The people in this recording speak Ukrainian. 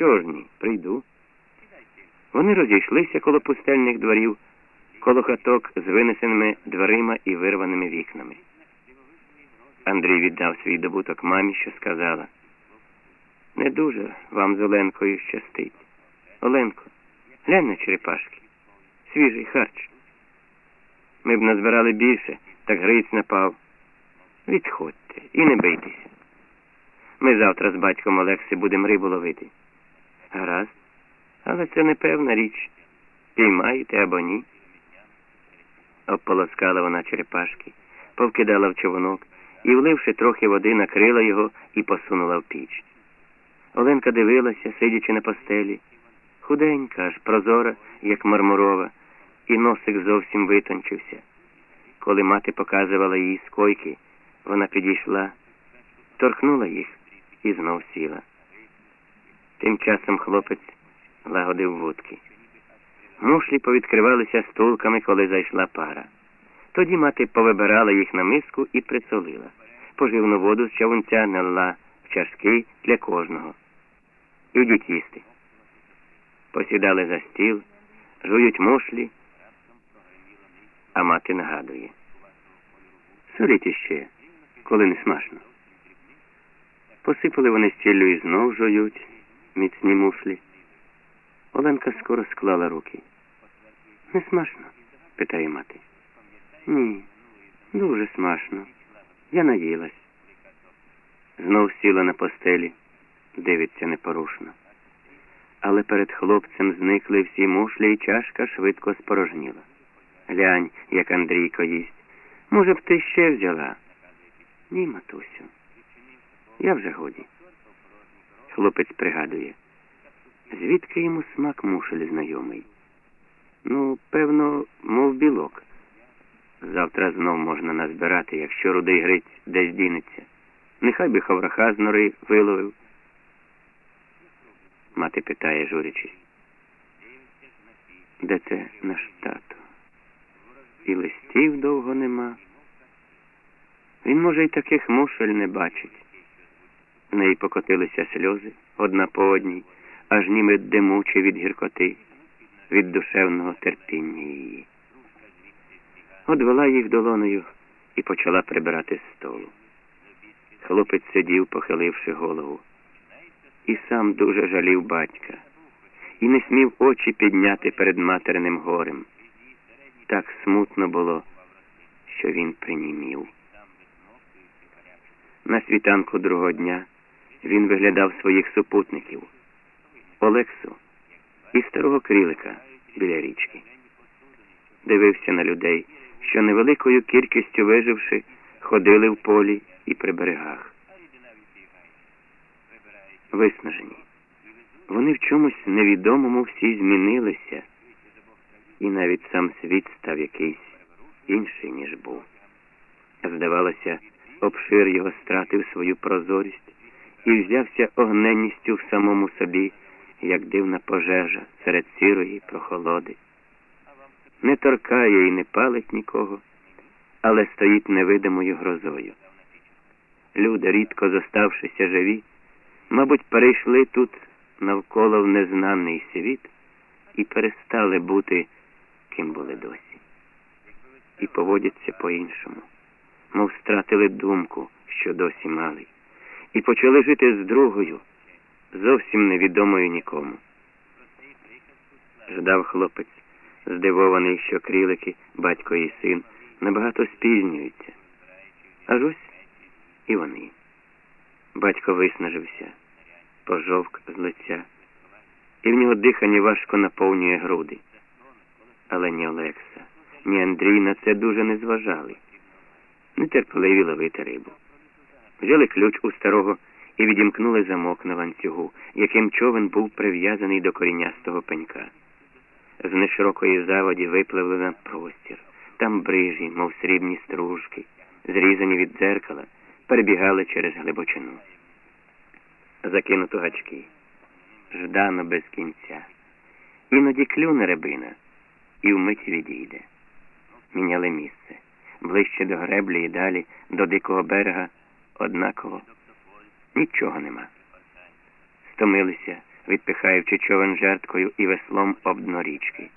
Чого ж ні, прийду. Вони розійшлися коло пустельних дворів, коло хаток з винесеними дверима і вирваними вікнами. Андрій віддав свій добуток мамі, що сказала. Не дуже вам з Оленкою щастить. Оленко, глянь на черепашки. Свіжий харч. Ми б назбирали більше, так гриць напав. Відходьте і не бийтеся. Ми завтра з батьком Олекси будемо рибу ловити. Гаразд. Але це непевна річ. Піймаєте або ні. Обполоскала вона черепашки, повкидала в човунок і, вливши трохи води, накрила його і посунула в піч. Оленка дивилася, сидячи на постелі, худенька, аж прозора, як мармурова, і носик зовсім витончився. Коли мати показувала їй скойки, вона підійшла, торкнула їх і знов сіла. Тим часом хлопець лагодив вудки. Мушлі повідкривалися стулками, коли зайшла пара. Тоді мати повибирала їх на миску і присолила. Поживну воду з чавунця налила в чашки для кожного. Ідіть їсти. Посідали за стіл, жують мушлі, а мати нагадує. Соліть іще, коли не смачно. Посипали вони стіллю і знов жують міцні мушлі. Оленка скоро склала руки. Не смачно? питає мати. Ні, дуже смачно. Я наїлась. Знов сіла на постелі, дивиться непорушно. Але перед хлопцем зникли всі мушлі, і чашка швидко спорожніла. Глянь, як Андрійко їсть. Може б ти ще взяла? Ні, матусю. Я вже годі. Хлопець пригадує. Звідки йому смак мушель знайомий? Ну, певно, мов білок. Завтра знов можна назбирати, якщо рудий гриць десь дінеться. Нехай би хавраха з нори виловив. Мати питає, журячись. Де це наш тато? І листів довго нема. Він, може, й таких мушель не бачить. Неї покотилися сльози одна по одній, аж німи димучі від гіркоти, від душевного терпіння її. Одвела їх долоною і почала прибирати з столу. Хлопець сидів, похиливши голову, і сам дуже жалів батька, і не смів очі підняти перед материним горем. Так смутно було, що він принімів. На світанку другого дня він виглядав своїх супутників Олексу і старого крілика біля річки. Дивився на людей, що невеликою кількістю виживши, ходили в полі і при берегах. Виснажені. Вони в чомусь невідомому всі змінилися, і навіть сам світ став якийсь інший, ніж був. Здавалося, обшир його стратив свою прозорість і взявся огненністю в самому собі, як дивна пожежа серед сірої прохолоди. Не торкає і не палить нікого, але стоїть невидимою грозою. Люди, рідко зоставшися живі, мабуть, перейшли тут навколо в незнаний світ і перестали бути, ким були досі, і поводяться по-іншому, мов стратили думку, що досі мали, і почали жити з другою, зовсім невідомою нікому. Ждав хлопець, здивований, що крілики, батько і син, набагато спізнюються. Аж ось і вони. Батько виснажився, пожовк з лиця, і в нього дихання важко наповнює груди. Але ні Олекса, ні Андрій на це дуже не зважали. Нетерпеливі ловити рибу. Взяли ключ у старого і відімкнули замок на ланцюгу, яким човен був прив'язаний до корінястого пенька. З неширокої заводі випливли на простір. Там брижі, мов срібні стружки, зрізані від дзеркала, перебігали через глибочину. Закинуто гачки. Ждано без кінця. Іноді клюне рибина і вмить відійде. Міняли місце. Ближче до греблі і далі, до дикого берега, однаково. Нічого нема. Стомилися, відпихаючи човен жерткою і веслом об дно річки.